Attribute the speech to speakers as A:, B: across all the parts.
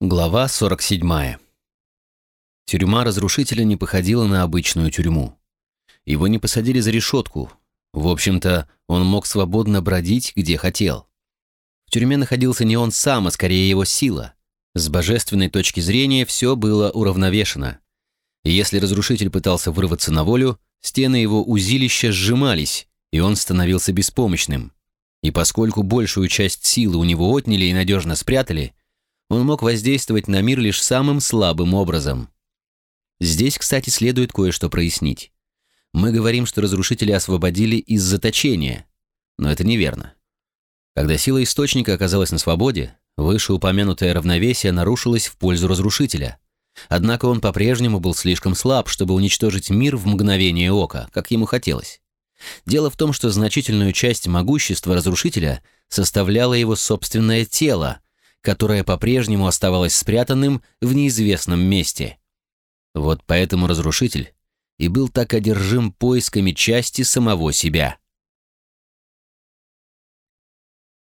A: Глава 47. Тюрьма разрушителя не походила на обычную тюрьму. Его не посадили за решетку. В общем-то, он мог свободно бродить, где хотел. В тюрьме находился не он сам, а скорее его сила. С божественной точки зрения все было уравновешено. И если разрушитель пытался вырваться на волю, стены его узилища сжимались, и он становился беспомощным. И поскольку большую часть силы у него отняли и надежно спрятали, он мог воздействовать на мир лишь самым слабым образом. Здесь, кстати, следует кое-что прояснить. Мы говорим, что разрушители освободили из заточения, но это неверно. Когда сила источника оказалась на свободе, вышеупомянутое равновесие нарушилось в пользу разрушителя. Однако он по-прежнему был слишком слаб, чтобы уничтожить мир в мгновение ока, как ему хотелось. Дело в том, что значительную часть могущества разрушителя составляло его собственное тело, которое по-прежнему оставалось спрятанным в неизвестном месте. Вот поэтому разрушитель и был так одержим поисками части самого себя.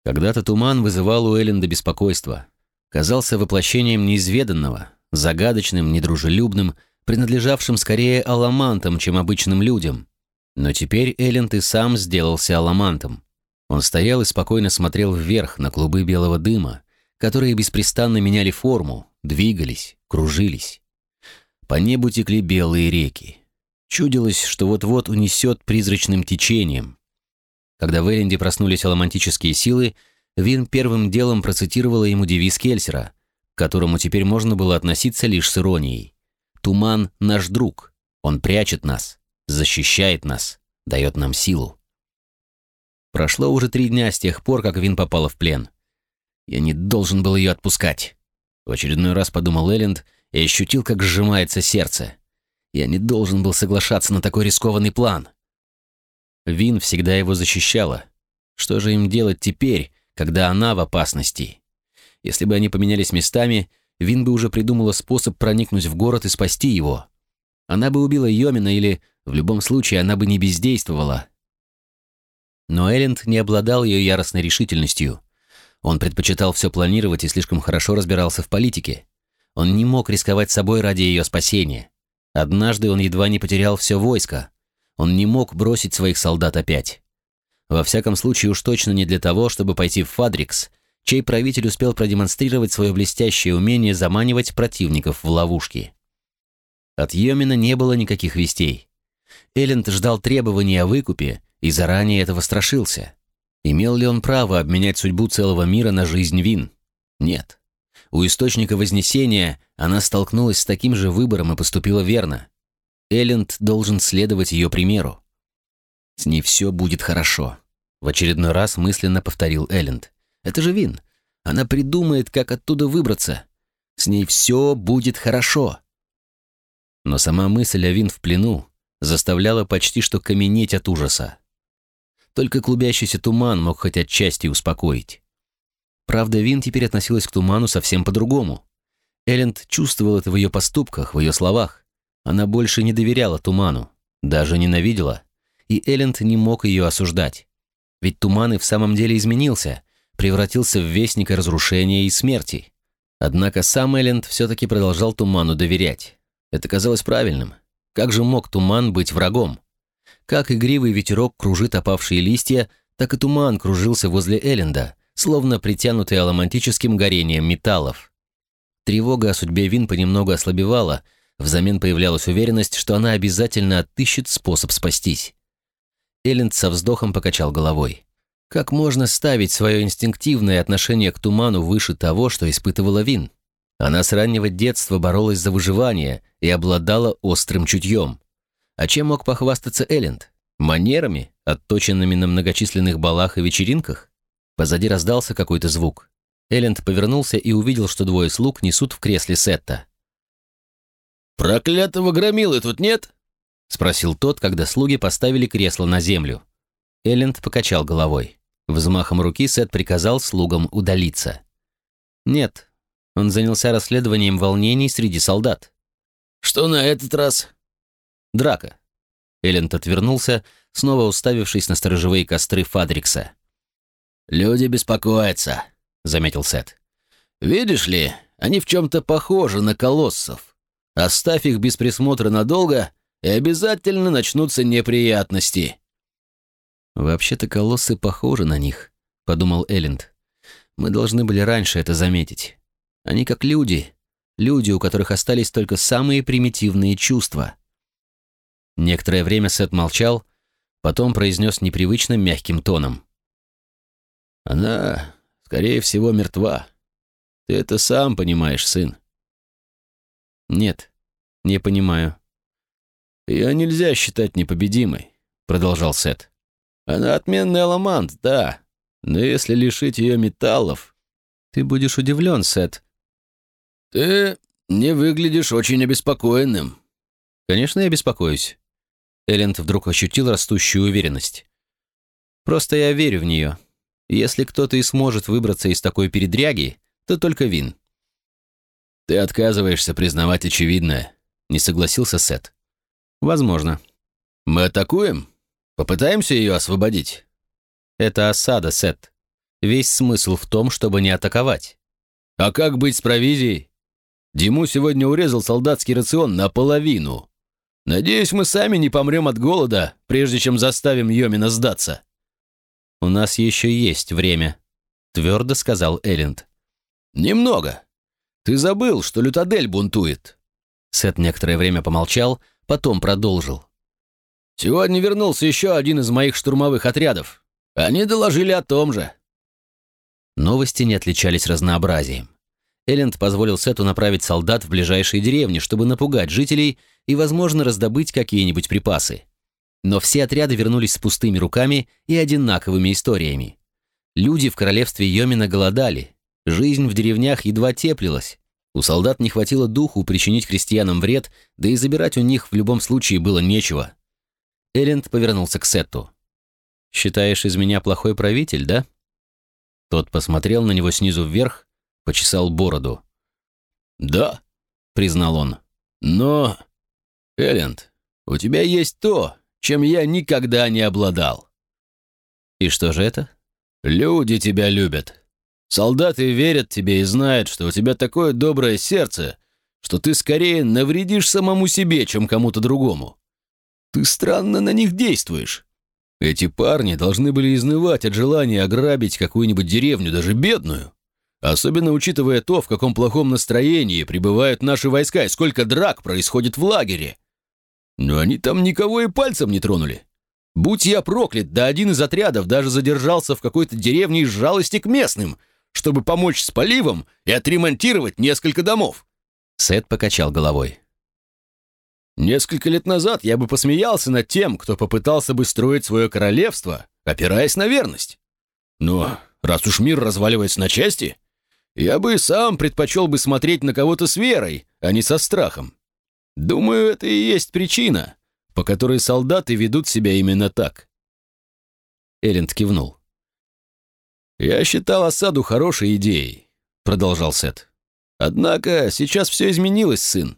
A: Когда-то туман вызывал у Элленда беспокойство. Казался воплощением неизведанного, загадочным, недружелюбным, принадлежавшим скорее аламантам, чем обычным людям. Но теперь Элленд и сам сделался аламантом. Он стоял и спокойно смотрел вверх на клубы белого дыма, которые беспрестанно меняли форму, двигались, кружились. По небу текли белые реки. Чудилось, что вот-вот унесет призрачным течением. Когда в Эренде проснулись аламантические силы, Вин первым делом процитировала ему девиз Кельсера, к которому теперь можно было относиться лишь с иронией. «Туман — наш друг. Он прячет нас, защищает нас, дает нам силу». Прошло уже три дня с тех пор, как Вин попала в плен. Я не должен был ее отпускать. В очередной раз подумал Элленд и ощутил, как сжимается сердце. Я не должен был соглашаться на такой рискованный план. Вин всегда его защищала. Что же им делать теперь, когда она в опасности? Если бы они поменялись местами, Вин бы уже придумала способ проникнуть в город и спасти его. Она бы убила Йомина или, в любом случае, она бы не бездействовала. Но Элленд не обладал ее яростной решительностью. Он предпочитал все планировать и слишком хорошо разбирался в политике. Он не мог рисковать собой ради ее спасения. Однажды он едва не потерял все войско. Он не мог бросить своих солдат опять. Во всяком случае, уж точно не для того, чтобы пойти в Фадрикс, чей правитель успел продемонстрировать свое блестящее умение заманивать противников в ловушки. От Йомина не было никаких вестей. Элленд ждал требований о выкупе и заранее этого страшился. Имел ли он право обменять судьбу целого мира на жизнь Вин? Нет. У источника Вознесения она столкнулась с таким же выбором и поступила верно. Элленд должен следовать ее примеру. «С ней все будет хорошо», — в очередной раз мысленно повторил Элленд. «Это же Вин. Она придумает, как оттуда выбраться. С ней все будет хорошо». Но сама мысль о Вин в плену заставляла почти что каменеть от ужаса. Только клубящийся туман мог хоть отчасти успокоить. Правда, Вин теперь относилась к туману совсем по-другому. Элленд чувствовал это в ее поступках, в ее словах. Она больше не доверяла туману, даже ненавидела. И Элленд не мог ее осуждать. Ведь туман и в самом деле изменился, превратился в вестника разрушения и смерти. Однако сам Элленд все-таки продолжал туману доверять. Это казалось правильным. Как же мог туман быть врагом? Как игривый ветерок кружит опавшие листья, так и туман кружился возле Элленда, словно притянутый аламантическим горением металлов. Тревога о судьбе Вин понемногу ослабевала, взамен появлялась уверенность, что она обязательно отыщет способ спастись. Элленд со вздохом покачал головой. Как можно ставить свое инстинктивное отношение к туману выше того, что испытывала Вин? Она с раннего детства боролась за выживание и обладала острым чутьем. А чем мог похвастаться Элленд? Манерами, отточенными на многочисленных балах и вечеринках? Позади раздался какой-то звук. Элленд повернулся и увидел, что двое слуг несут в кресле Сетта.
B: «Проклятого громилы тут нет?»
A: — спросил тот, когда слуги поставили кресло на землю. Элленд покачал головой. Взмахом руки Сет приказал слугам удалиться. «Нет». Он занялся расследованием волнений среди солдат.
B: «Что на этот раз?»
A: Драка. Элленд отвернулся, снова уставившись на сторожевые костры Фадрикса.
B: «Люди беспокоятся», — заметил Сет.
A: «Видишь ли,
B: они в чем-то похожи на колоссов. Оставь их без присмотра надолго, и обязательно начнутся неприятности».
A: «Вообще-то колоссы похожи на них», — подумал Элленд. «Мы должны были раньше это заметить. Они как люди, люди, у которых остались только самые примитивные чувства». Некоторое время Сет молчал, потом произнес непривычно мягким тоном.
B: «Она, скорее всего, мертва. Ты это сам понимаешь, сын».
A: «Нет, не понимаю».
B: «Ее нельзя считать непобедимой», — продолжал Сет. «Она отменный аламант, да, но если лишить ее металлов...»
A: «Ты будешь удивлен, Сет».
B: «Ты не выглядишь очень обеспокоенным».
A: «Конечно, я беспокоюсь». Элленд вдруг ощутил растущую уверенность. «Просто я верю в нее. Если кто-то и сможет выбраться из такой передряги, то только Вин».
B: «Ты отказываешься признавать очевидное», — не согласился Сет.
A: «Возможно».
B: «Мы атакуем? Попытаемся ее освободить?»
A: «Это осада, Сет. Весь смысл в том, чтобы не атаковать».
B: «А как быть с провизией? Диму сегодня урезал солдатский рацион наполовину. Надеюсь, мы сами не помрем от голода, прежде чем заставим Йомина сдаться».
A: «У нас еще есть время», — твердо сказал Элленд.
B: «Немного. Ты забыл, что Лютадель бунтует».
A: Сет некоторое время помолчал, потом продолжил.
B: «Сегодня вернулся еще один из моих штурмовых отрядов. Они доложили о том же».
A: Новости не отличались разнообразием. Элленд позволил Сету направить солдат в ближайшие деревни, чтобы напугать жителей и, возможно, раздобыть какие-нибудь припасы. Но все отряды вернулись с пустыми руками и одинаковыми историями. Люди в королевстве Йомина голодали, жизнь в деревнях едва теплилась, у солдат не хватило духу причинить крестьянам вред, да и забирать у них в любом случае было нечего. Элленд повернулся к Сетту. «Считаешь из меня плохой правитель, да?» Тот посмотрел на него снизу вверх, почесал бороду.
B: «Да», — признал он. «Но, Элленд, у тебя есть то, чем я никогда не обладал».
A: «И что же это?»
B: «Люди тебя любят. Солдаты верят тебе и знают, что у тебя такое доброе сердце, что ты скорее навредишь самому себе, чем кому-то другому. Ты странно на них действуешь. Эти парни должны были изнывать от желания ограбить какую-нибудь деревню, даже бедную. Особенно учитывая то, в каком плохом настроении пребывают наши войска и сколько драк происходит в лагере. Но они там никого и пальцем не тронули. Будь я проклят, да один из отрядов даже задержался в какой-то деревне из жалости к местным, чтобы помочь с поливом и отремонтировать несколько домов.
A: Сет покачал головой.
B: Несколько лет назад я бы посмеялся над тем, кто попытался бы строить свое королевство, опираясь на верность. Но раз уж мир разваливается на части, я бы сам предпочел бы смотреть на кого-то с верой, а не со страхом. Думаю, это и есть причина, по которой солдаты ведут себя именно так.
A: Элленд кивнул.
B: «Я считал осаду хорошей идеей», — продолжал Сет. «Однако сейчас все изменилось, сын.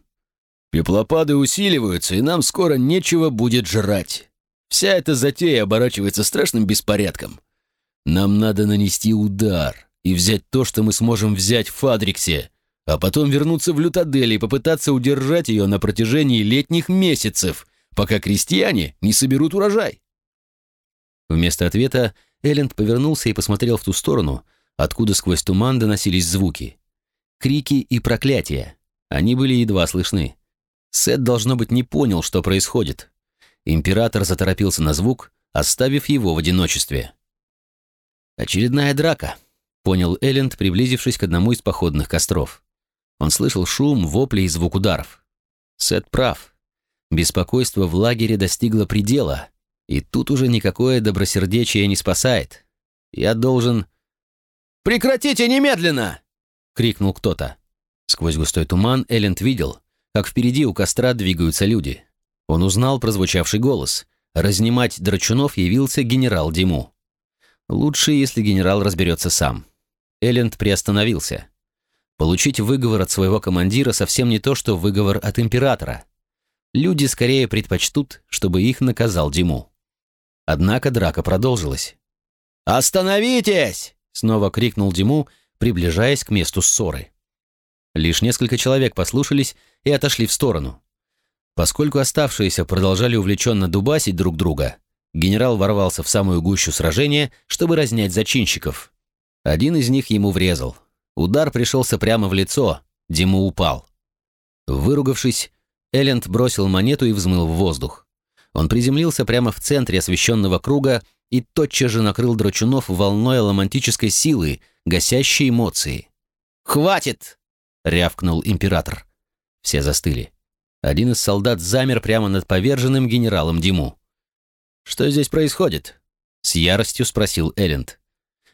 B: Пеплопады усиливаются, и нам скоро нечего будет жрать. Вся эта затея оборачивается страшным беспорядком. Нам надо нанести удар и взять то, что мы сможем взять в Фадриксе, а потом вернуться в Лютадель и попытаться удержать ее на протяжении летних месяцев, пока крестьяне не соберут урожай».
A: Вместо ответа Элленд повернулся и посмотрел в ту сторону, откуда сквозь туман доносились звуки. Крики и проклятия. Они были едва слышны. Сет, должно быть, не понял, что происходит. Император заторопился на звук, оставив его в одиночестве. «Очередная драка», — понял Элленд, приблизившись к одному из походных костров. Он слышал шум, вопли и звук ударов. Сет прав. Беспокойство в лагере достигло предела, и тут уже никакое добросердечие не спасает. Я должен...
B: «Прекратите немедленно!» — крикнул кто-то.
A: Сквозь густой туман Элленд видел, как впереди у костра двигаются люди. Он узнал прозвучавший голос. Разнимать драчунов явился генерал Диму. Лучше, если генерал разберется сам. Элленд приостановился. Получить выговор от своего командира совсем не то, что выговор от императора. Люди скорее предпочтут, чтобы их наказал Диму. Однако драка продолжилась.
B: «Остановитесь!»
A: — снова крикнул Диму, приближаясь к месту ссоры. Лишь несколько человек послушались и отошли в сторону. Поскольку оставшиеся продолжали увлеченно дубасить друг друга, генерал ворвался в самую гущу сражения, чтобы разнять зачинщиков. Один из них ему врезал. Удар пришелся прямо в лицо, Диму упал. Выругавшись, Элленд бросил монету и взмыл в воздух. Он приземлился прямо в центре освещенного круга и тотчас же накрыл Драчунов волной романтической силы, гасящей эмоции. «Хватит!» — рявкнул император. Все застыли. Один из солдат замер прямо над поверженным генералом Диму. «Что здесь происходит?» — с яростью спросил Элленд.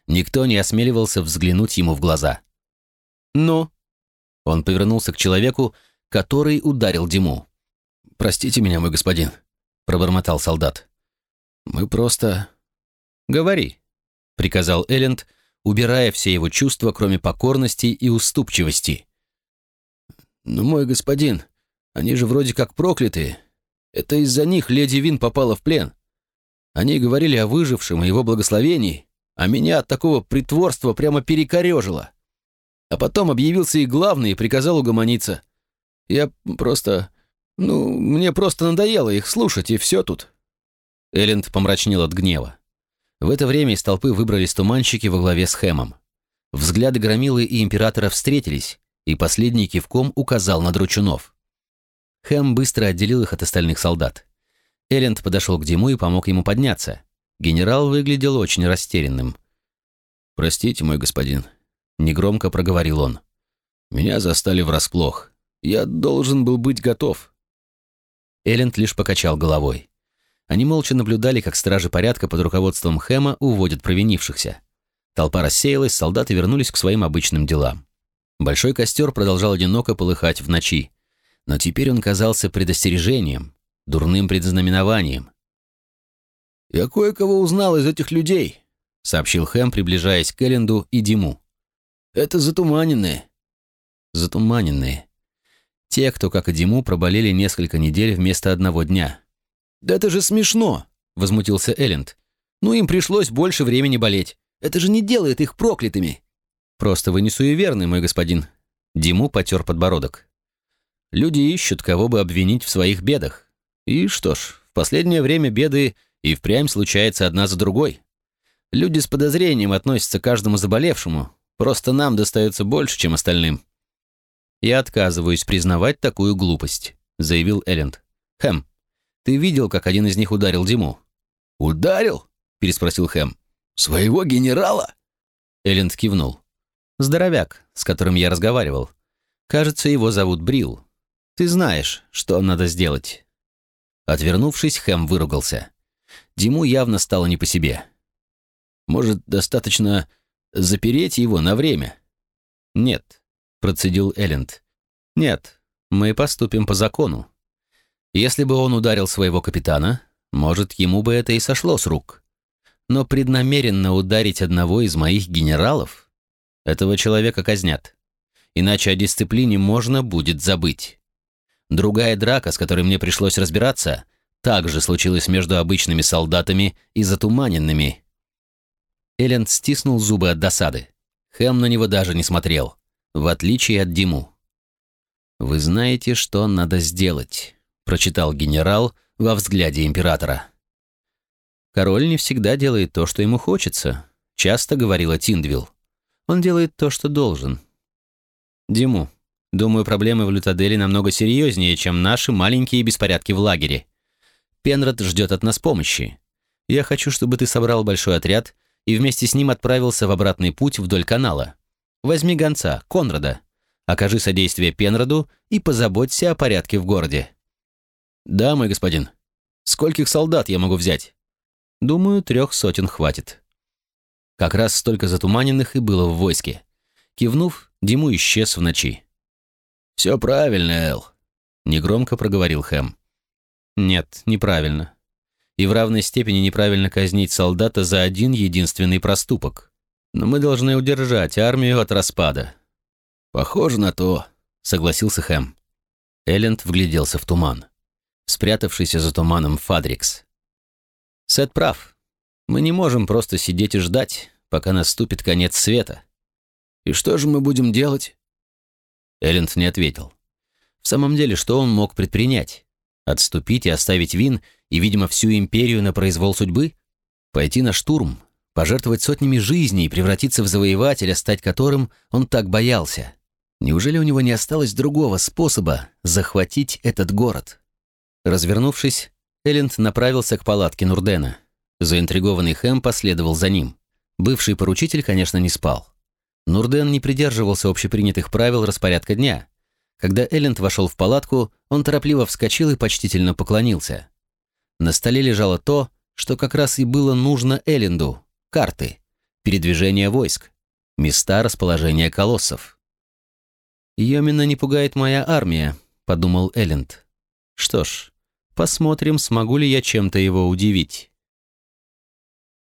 A: Никто не осмеливался взглянуть ему в глаза. «Ну?» Он повернулся к человеку, который ударил Диму. «Простите меня, мой господин», — пробормотал солдат. «Мы просто...» «Говори», — приказал Элленд, убирая все его чувства, кроме покорности и уступчивости. «Ну, мой господин, они же вроде как проклятые. Это из-за них леди Вин попала в плен. Они говорили о выжившем и его благословении, а меня от такого притворства прямо перекорежило. А потом объявился и главный и приказал угомониться. Я просто... Ну, мне просто надоело их слушать, и все тут». Элленд помрачнел от гнева. В это время из толпы выбрались туманщики во главе с Хэмом. Взгляды Громилы и Императора встретились, и последний кивком указал на Дручунов. Хэм быстро отделил их от остальных солдат. Элленд подошел к Диму и помог ему подняться. Генерал выглядел очень растерянным. «Простите, мой господин», — негромко проговорил он. «Меня застали врасплох. Я должен был быть готов». Элленд лишь покачал головой. Они молча наблюдали, как стражи порядка под руководством Хэма уводят провинившихся. Толпа рассеялась, солдаты вернулись к своим обычным делам. Большой костер продолжал одиноко полыхать в ночи. Но теперь он казался предостережением, дурным предзнаменованием. «Я кое-кого узнал из этих людей», — сообщил Хэм, приближаясь к Элленду и Диму. «Это затуманенные». «Затуманенные», те, кто, как и Диму, проболели несколько недель вместо одного дня. «Да это же смешно!» — возмутился Элленд. «Ну, им пришлось больше времени болеть. Это же не делает их проклятыми!» «Просто вы не суеверны, мой господин». Диму потер подбородок. «Люди ищут, кого бы обвинить в своих бедах. И что ж, в последнее время беды и впрямь случаются одна за другой. Люди с подозрением относятся к каждому заболевшему. Просто нам достается больше, чем остальным». «Я отказываюсь признавать такую глупость», — заявил Элленд. «Хэм, ты видел, как один из них ударил Диму?» «Ударил?» — переспросил Хэм. «Своего генерала?» Элленд кивнул. «Здоровяк, с которым я разговаривал. Кажется, его зовут Брил. Ты знаешь, что надо сделать». Отвернувшись, Хэм выругался. Диму явно стало не по себе. «Может, достаточно запереть его на время?» «Нет, процедил Элленд. «Нет, мы поступим по закону. Если бы он ударил своего капитана, может, ему бы это и сошло с рук. Но преднамеренно ударить одного из моих генералов? Этого человека казнят. Иначе о дисциплине можно будет забыть. Другая драка, с которой мне пришлось разбираться, также случилась между обычными солдатами и затуманенными. Элленд стиснул зубы от досады. Хэм на него даже не смотрел в отличие от Диму. «Вы знаете, что надо сделать», — прочитал генерал во взгляде императора. «Король не всегда делает то, что ему хочется», — часто говорила Тиндвилл. «Он делает то, что должен». «Диму, думаю, проблемы в Лютадели намного серьезнее, чем наши маленькие беспорядки в лагере. Пенрод ждет от нас помощи. Я хочу, чтобы ты собрал большой отряд и вместе с ним отправился в обратный путь вдоль канала. Возьми гонца, Конрада. Окажи содействие Пенроду и позаботься о порядке в городе». «Да, мой господин. Скольких солдат я могу взять?» «Думаю, трех сотен хватит». Как раз столько затуманенных и было в войске. Кивнув, Диму исчез в ночи. «Все правильно, Эл», — негромко проговорил Хэм. «Нет, неправильно. И в равной степени неправильно казнить солдата за один единственный проступок. Но мы должны удержать армию от распада». «Похоже на то», — согласился Хэм. Элленд вгляделся в туман. Спрятавшийся за туманом Фадрикс. «Сет прав. Мы не можем просто сидеть и ждать, пока наступит конец света. И что же мы будем делать?» Элленд не ответил. В самом деле, что он мог предпринять? Отступить и оставить Вин и, видимо, всю империю на произвол судьбы? Пойти на штурм, пожертвовать сотнями жизней и превратиться в завоевателя, стать которым он так боялся? Неужели у него не осталось другого способа захватить этот город? Развернувшись, Элленд направился к палатке Нурдена. Заинтригованный Хэм последовал за ним. Бывший поручитель, конечно, не спал. Нурден не придерживался общепринятых правил распорядка дня. Когда Элленд вошел в палатку, он торопливо вскочил и почтительно поклонился. На столе лежало то, что как раз и было нужно Элленду — карты, передвижение войск, места расположения колоссов. «Йомина не пугает моя армия», — подумал Элленд. «Что ж, посмотрим, смогу ли я чем-то его удивить».